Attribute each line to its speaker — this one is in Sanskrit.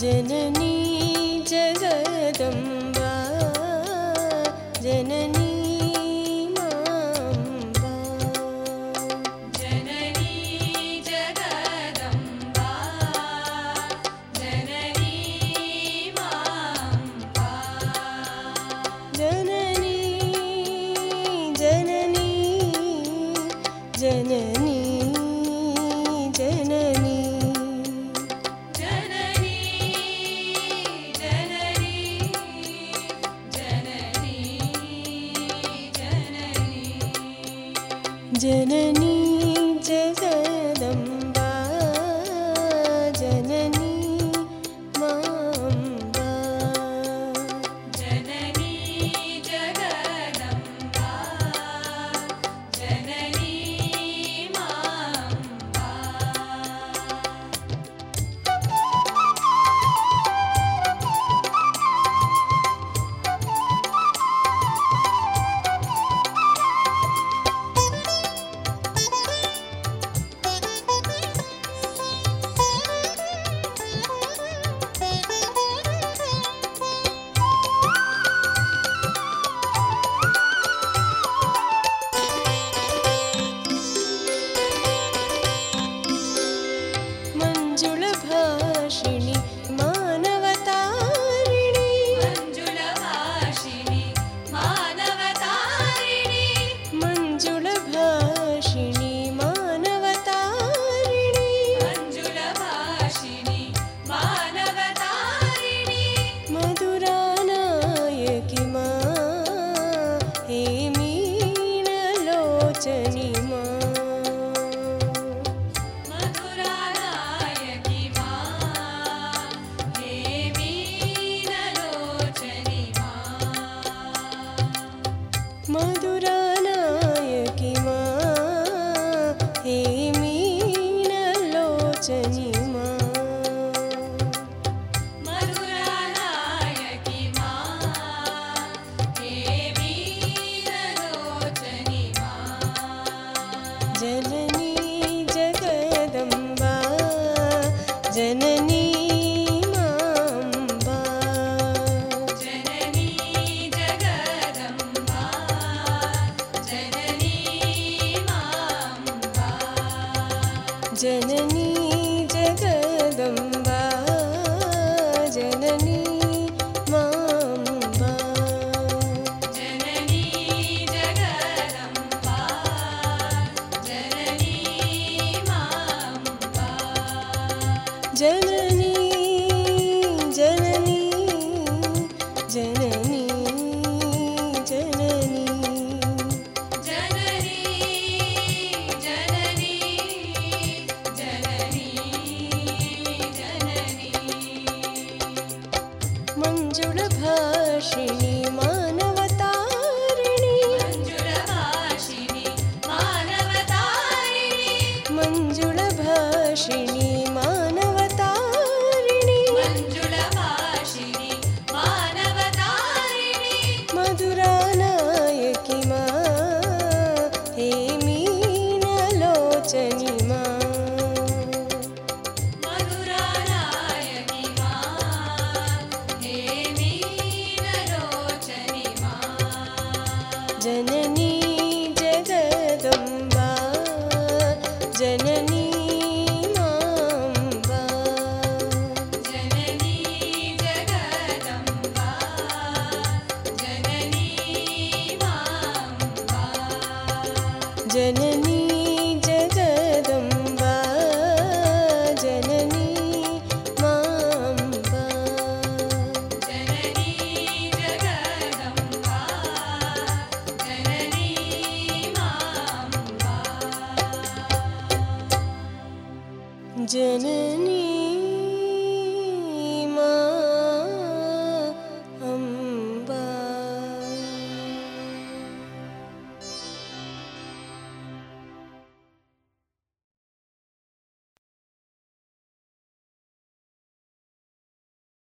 Speaker 1: जननी जगदम्बा जननी
Speaker 2: जननी जननी
Speaker 1: मां जननी जगम्बा जननी
Speaker 2: जननी जन जननी
Speaker 1: जगदम्बा जननी माम्बा।
Speaker 2: जननी जदम्बा जननी
Speaker 1: जननी